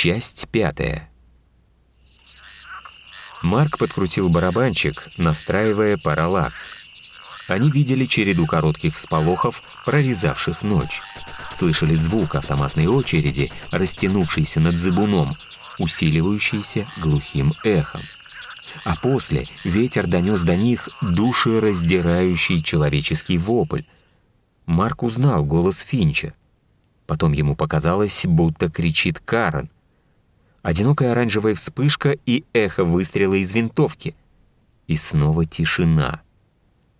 Часть пятая. Марк подкрутил барабанчик, настраивая параллакс. Они видели череду коротких всполохов, прорезавших ночь. Слышали звук автоматной очереди, растянувшейся над зыбуном, усиливающийся глухим эхом. А после ветер донес до них душераздирающий человеческий вопль. Марк узнал голос Финча. Потом ему показалось, будто кричит Карен. Одинокая оранжевая вспышка и эхо выстрела из винтовки. И снова тишина.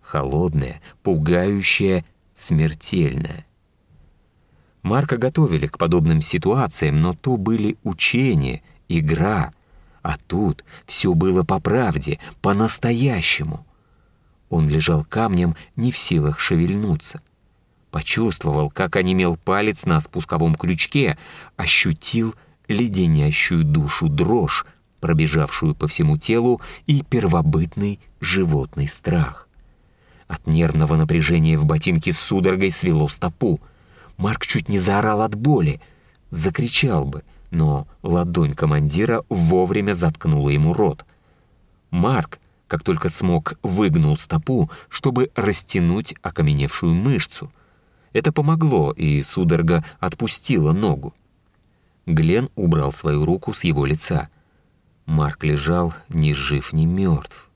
Холодная, пугающая, смертельная. Марка готовили к подобным ситуациям, но то были учения, игра, а тут все было по правде, по-настоящему. Он лежал камнем, не в силах шевельнуться. Почувствовал, как онемел палец на спусковом крючке, ощутил леденящую душу дрожь, пробежавшую по всему телу, и первобытный животный страх. От нервного напряжения в ботинке с судорогой свело стопу. Марк чуть не заорал от боли. Закричал бы, но ладонь командира вовремя заткнула ему рот. Марк, как только смог, выгнул стопу, чтобы растянуть окаменевшую мышцу. Это помогло, и судорога отпустила ногу. Глен убрал свою руку с его лица. Марк лежал ни жив, ни мертв.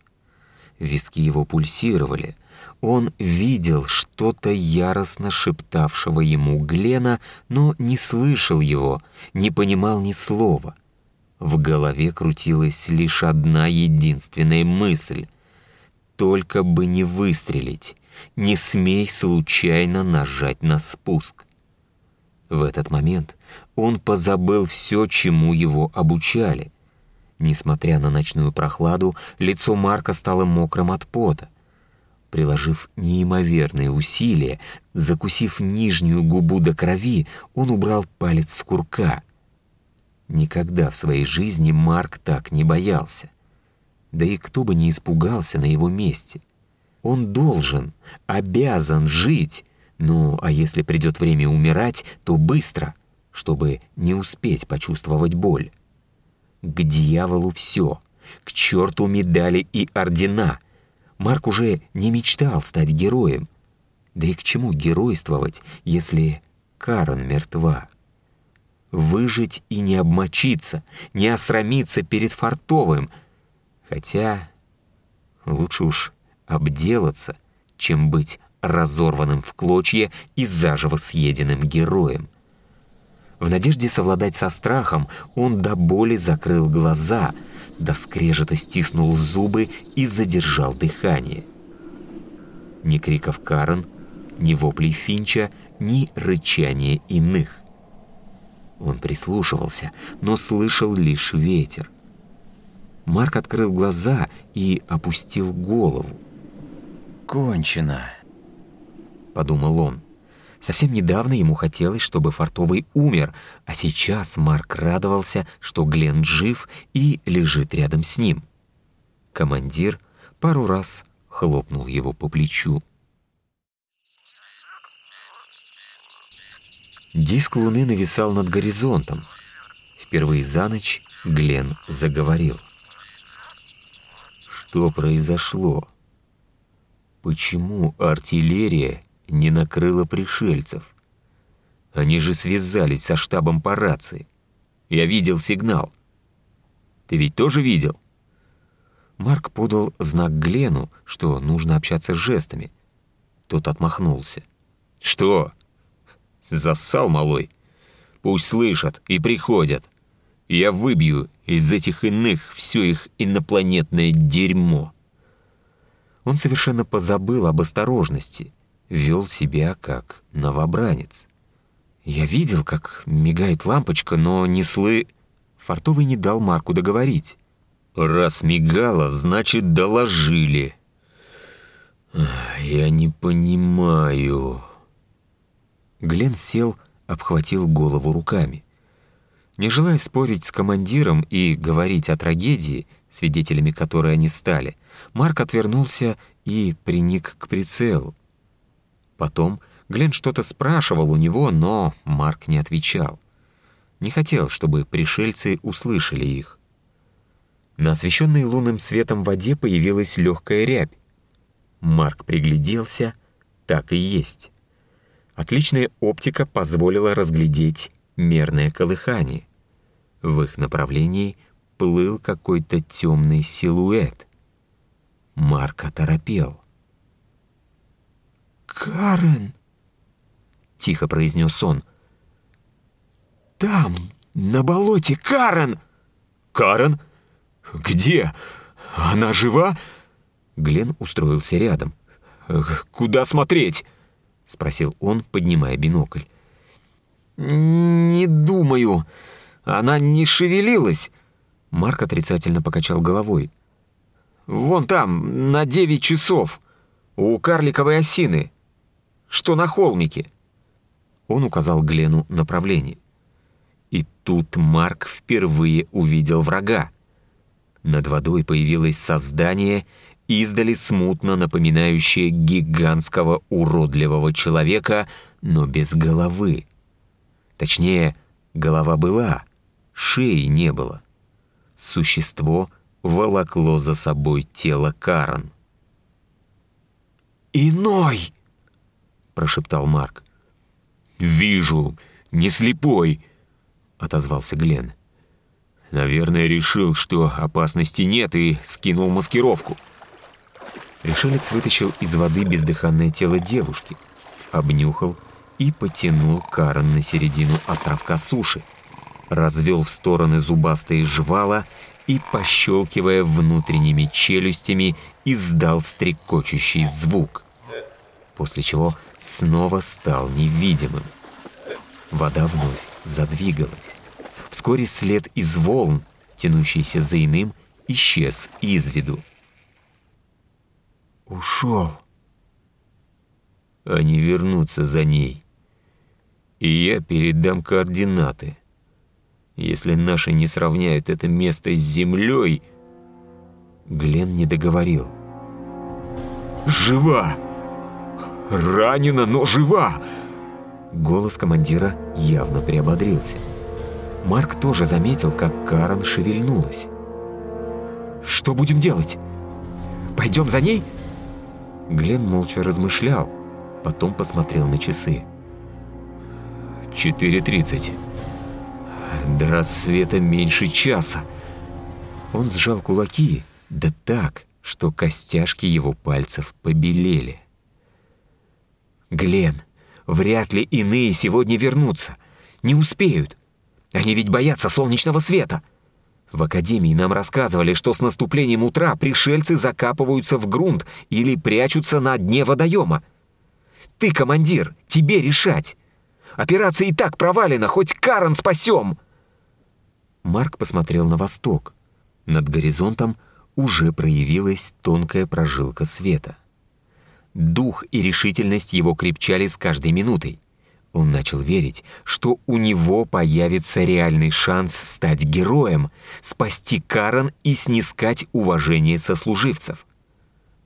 Виски его пульсировали, он видел что-то яростно шептавшего ему Глена, но не слышал его, не понимал ни слова. В голове крутилась лишь одна единственная мысль. «Только бы не выстрелить, не смей случайно нажать на спуск». В этот момент он позабыл все, чему его обучали. Несмотря на ночную прохладу, лицо Марка стало мокрым от пота. Приложив неимоверные усилия, закусив нижнюю губу до крови, он убрал палец с курка. Никогда в своей жизни Марк так не боялся. Да и кто бы не испугался на его месте. Он должен, обязан жить, ну, а если придет время умирать, то быстро, чтобы не успеть почувствовать боль. К дьяволу все, к черту медали и ордена — Марк уже не мечтал стать героем. Да и к чему геройствовать, если Карен мертва? Выжить и не обмочиться, не осрамиться перед Фартовым. Хотя лучше уж обделаться, чем быть разорванным в клочья и заживо съеденным героем. В надежде совладать со страхом он до боли закрыл глаза — до скрежета стиснул зубы и задержал дыхание. Ни криков Карен, ни воплей Финча, ни рычания иных. Он прислушивался, но слышал лишь ветер. Марк открыл глаза и опустил голову. «Кончено», — подумал он. Совсем недавно ему хотелось, чтобы Фартовый умер, а сейчас Марк радовался, что Глен жив и лежит рядом с ним. Командир пару раз хлопнул его по плечу. Диск луны нависал над горизонтом. Впервые за ночь Глен заговорил. Что произошло? Почему артиллерия не накрыло пришельцев. Они же связались со штабом по рации. Я видел сигнал. Ты ведь тоже видел? Марк подал знак Глену, что нужно общаться с жестами. Тот отмахнулся. «Что? Зассал, малой? Пусть слышат и приходят. Я выбью из этих иных все их инопланетное дерьмо». Он совершенно позабыл об осторожности — вел себя как новобранец. Я видел, как мигает лампочка, но не слы... Фартовый не дал Марку договорить. «Раз мигала, значит, доложили». «Я не понимаю...» Глен сел, обхватил голову руками. Не желая спорить с командиром и говорить о трагедии, свидетелями которой они стали, Марк отвернулся и приник к прицелу. Потом Глен что-то спрашивал у него, но Марк не отвечал. Не хотел, чтобы пришельцы услышали их. На освещенной лунным светом воде появилась легкая рябь. Марк пригляделся, так и есть. Отличная оптика позволила разглядеть мерное колыхание. В их направлении плыл какой-то темный силуэт. Марк оторопел. «Карен!» — тихо произнес он. «Там, на болоте, Карен!» «Карен? Где? Она жива?» Глен устроился рядом. «Куда смотреть?» — спросил он, поднимая бинокль. «Не думаю. Она не шевелилась». Марк отрицательно покачал головой. «Вон там, на девять часов, у карликовой осины. Что на холмике?» Он указал Глену направление. И тут Марк впервые увидел врага. Над водой появилось создание, издали смутно напоминающее гигантского уродливого человека, но без головы. Точнее, голова была, шеи не было. Существо волокло за собой тело Карен. «Иной!» — прошептал Марк. «Вижу, не слепой!» — отозвался Глен. «Наверное, решил, что опасности нет, и скинул маскировку». Решелец вытащил из воды бездыханное тело девушки, обнюхал и потянул Карен на середину островка суши, развел в стороны зубастые жвала и, пощелкивая внутренними челюстями, издал стрекочущий звук, после чего снова стал невидимым. Вода вновь задвигалась. Вскоре след из волн, тянущийся за иным, исчез из виду. «Ушел!» Они вернутся за ней. И я передам координаты. Если наши не сравняют это место с землей... Глен не договорил. «Жива! Ранена, но жива!» Голос командира явно приободрился. Марк тоже заметил, как Карен шевельнулась. «Что будем делать? Пойдем за ней?» Глен молча размышлял, потом посмотрел на часы. «4.30. До рассвета меньше часа». Он сжал кулаки, да так, что костяшки его пальцев побелели. «Глен, вряд ли иные сегодня вернутся. Не успеют. Они ведь боятся солнечного света». В академии нам рассказывали, что с наступлением утра пришельцы закапываются в грунт или прячутся на дне водоема. Ты командир, тебе решать. Операция и так провалена, хоть Карен спасем!» Марк посмотрел на восток. Над горизонтом уже проявилась тонкая прожилка света. Дух и решительность его крепчали с каждой минутой. Он начал верить, что у него появится реальный шанс стать героем, спасти Карен и снискать уважение сослуживцев.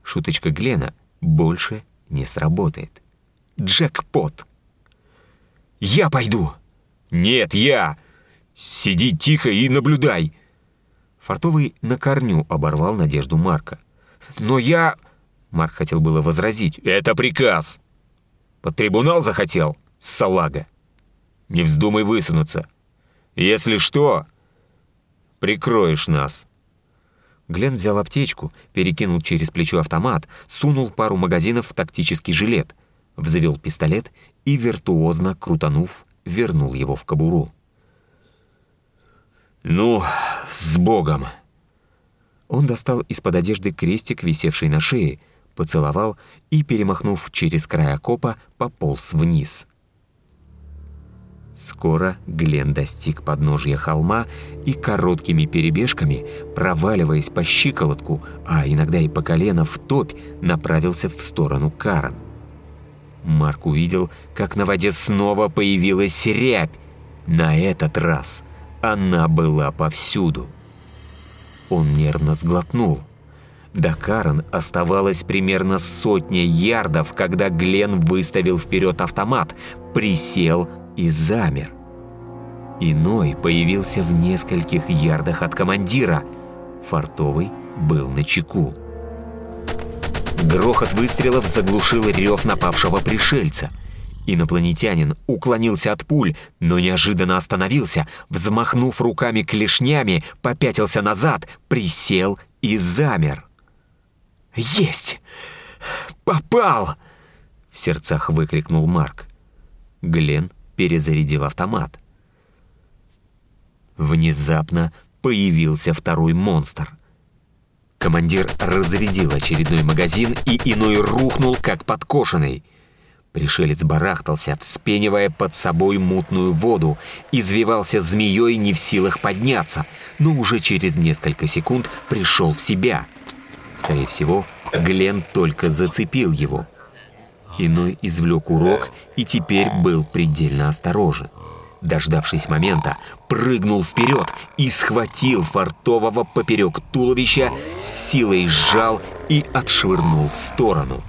Шуточка Глена больше не сработает. Джекпот. «Я пойду!» «Нет, я! Сиди тихо и наблюдай!» Фартовый на корню оборвал надежду Марка. «Но я...» Марк хотел было возразить. «Это приказ!» «Под трибунал захотел?» салага. Не вздумай высунуться. Если что, прикроешь нас». Глен взял аптечку, перекинул через плечо автомат, сунул пару магазинов в тактический жилет, взвел пистолет и, виртуозно крутанув, вернул его в кобуру. «Ну, с Богом!» Он достал из-под одежды крестик, висевший на шее, поцеловал и, перемахнув через край окопа, пополз вниз. Скоро Глен достиг подножья холма и короткими перебежками, проваливаясь по щиколотку, а иногда и по колено в топь, направился в сторону Карен. Марк увидел, как на воде снова появилась рябь. На этот раз она была повсюду. Он нервно сглотнул. До Карен оставалось примерно сотня ярдов, когда Глен выставил вперед автомат, присел и замер. Иной появился в нескольких ярдах от командира. Фартовый был на чеку. Грохот выстрелов заглушил рев напавшего пришельца. Инопланетянин уклонился от пуль, но неожиданно остановился, взмахнув руками клешнями, попятился назад, присел и замер. «Есть! Попал!» — в сердцах выкрикнул Марк. Глен перезарядил автомат. Внезапно появился второй монстр. Командир разрядил очередной магазин, и иной рухнул, как подкошенный. Пришелец барахтался, вспенивая под собой мутную воду, извивался змеей не в силах подняться, но уже через несколько секунд пришел в себя. Скорее всего, Глен только зацепил его. Иной извлек урок и теперь был предельно осторожен дождавшись момента, прыгнул вперед и схватил фартового поперек туловища, с силой сжал и отшвырнул в сторону.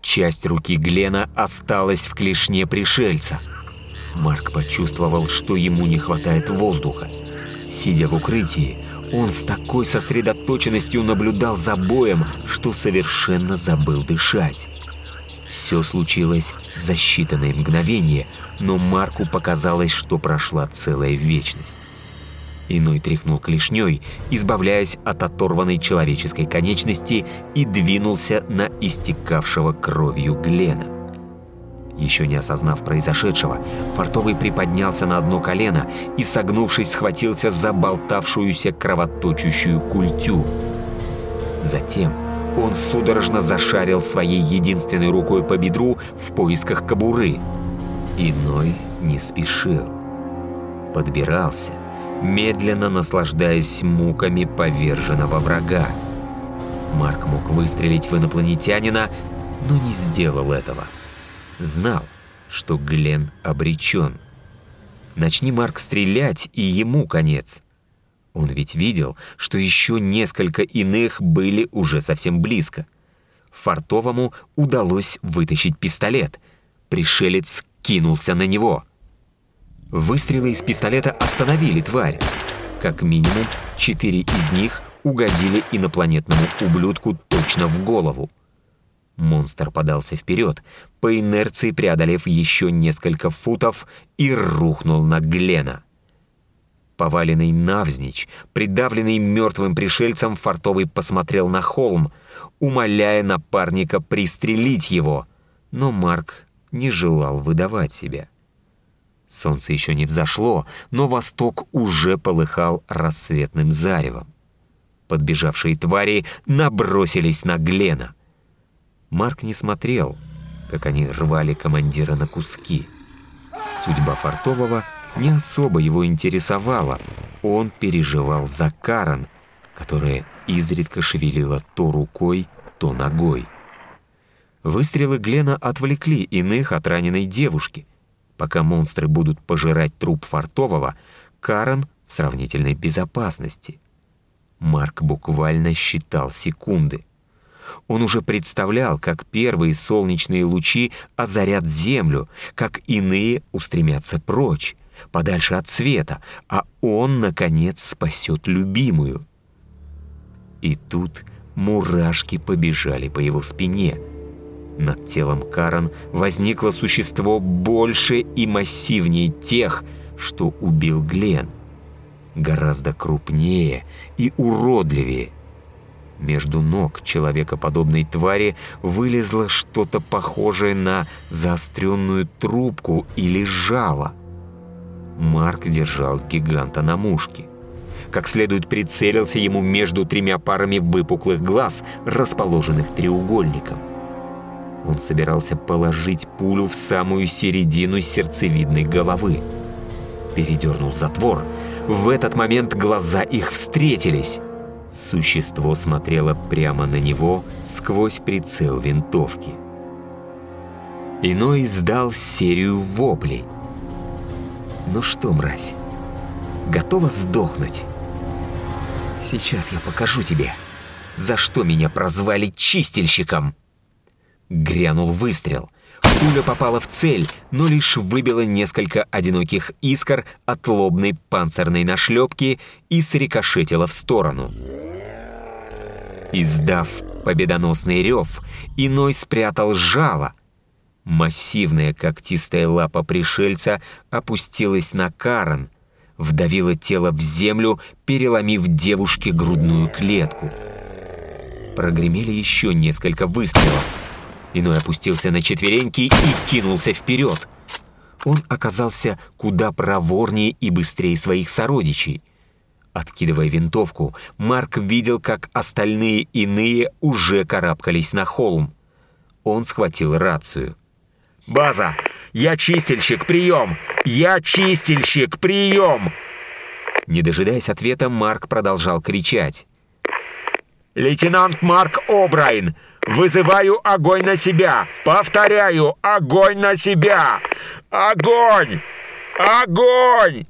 Часть руки Глена осталась в клешне пришельца. Марк почувствовал, что ему не хватает воздуха. Сидя в укрытии, он с такой сосредоточенностью наблюдал за боем, что совершенно забыл дышать. Все случилось за считанные мгновения, но Марку показалось, что прошла целая вечность. Иной тряхнул клешней, избавляясь от оторванной человеческой конечности и двинулся на истекавшего кровью Глена. Еще не осознав произошедшего, Фартовый приподнялся на одно колено и, согнувшись, схватился за болтавшуюся кровоточущую культю. Затем он судорожно зашарил своей единственной рукой по бедру в поисках кобуры. Иной не спешил. Подбирался, медленно наслаждаясь муками поверженного врага. Марк мог выстрелить в инопланетянина, но не сделал этого. Знал, что Глен обречен. Начни Марк стрелять, и ему конец. Он ведь видел, что еще несколько иных были уже совсем близко. Фартовому удалось вытащить пистолет. Пришелец кинулся на него. Выстрелы из пистолета остановили тварь. Как минимум, четыре из них угодили инопланетному ублюдку точно в голову. Монстр подался вперед, по инерции преодолев еще несколько футов и рухнул на Глена. Поваленный навзничь, придавленный мертвым пришельцем, Фартовый посмотрел на холм, умоляя напарника пристрелить его. Но Марк не желал выдавать себя. Солнце еще не взошло, но восток уже полыхал рассветным заревом. Подбежавшие твари набросились на Глена. Марк не смотрел, как они рвали командира на куски. Судьба Фартового — не особо его интересовало. Он переживал за Карен, которая изредка шевелила то рукой, то ногой. Выстрелы Глена отвлекли иных от раненой девушки. Пока монстры будут пожирать труп Фартового, Карен в сравнительной безопасности. Марк буквально считал секунды. Он уже представлял, как первые солнечные лучи озарят землю, как иные устремятся прочь подальше от света, а он, наконец, спасет любимую. И тут мурашки побежали по его спине. Над телом Карен возникло существо больше и массивнее тех, что убил Глен. Гораздо крупнее и уродливее. Между ног человекоподобной твари вылезло что-то похожее на заостренную трубку или жало — Марк держал гиганта на мушке. Как следует прицелился ему между тремя парами выпуклых глаз, расположенных треугольником. Он собирался положить пулю в самую середину сердцевидной головы. Передернул затвор. В этот момент глаза их встретились. Существо смотрело прямо на него сквозь прицел винтовки. Иной издал серию воплей – ну что, мразь, готова сдохнуть? Сейчас я покажу тебе, за что меня прозвали чистильщиком. Грянул выстрел. Пуля попала в цель, но лишь выбила несколько одиноких искр от лобной панцирной нашлепки и срикошетила в сторону. Издав победоносный рев, иной спрятал жало. Массивная когтистая лапа пришельца опустилась на Карен, вдавила тело в землю, переломив девушке грудную клетку. Прогремели еще несколько выстрелов. Иной опустился на четвереньки и кинулся вперед. Он оказался куда проворнее и быстрее своих сородичей. Откидывая винтовку, Марк видел, как остальные иные уже карабкались на холм. Он схватил рацию. «База! Я чистильщик, прием! Я чистильщик, прием!» Не дожидаясь ответа, Марк продолжал кричать. «Лейтенант Марк О'Брайен! Вызываю огонь на себя! Повторяю, огонь на себя! Огонь! Огонь!»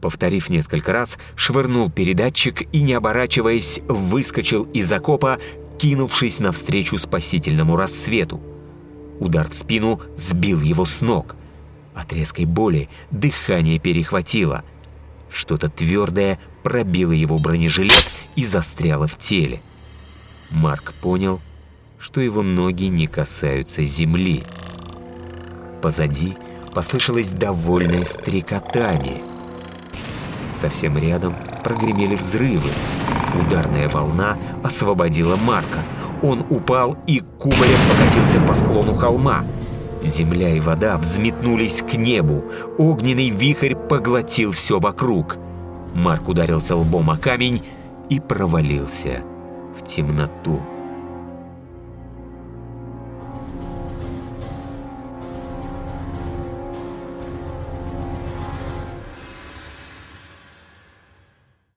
Повторив несколько раз, швырнул передатчик и, не оборачиваясь, выскочил из окопа, кинувшись навстречу спасительному рассвету. Удар в спину сбил его с ног. От резкой боли дыхание перехватило. Что-то твердое пробило его бронежилет и застряло в теле. Марк понял, что его ноги не касаются земли. Позади послышалось довольное стрекотание – Совсем рядом прогремели взрывы. Ударная волна освободила Марка. Он упал и кубарем покатился по склону холма. Земля и вода взметнулись к небу. Огненный вихрь поглотил все вокруг. Марк ударился лбом о камень и провалился в темноту.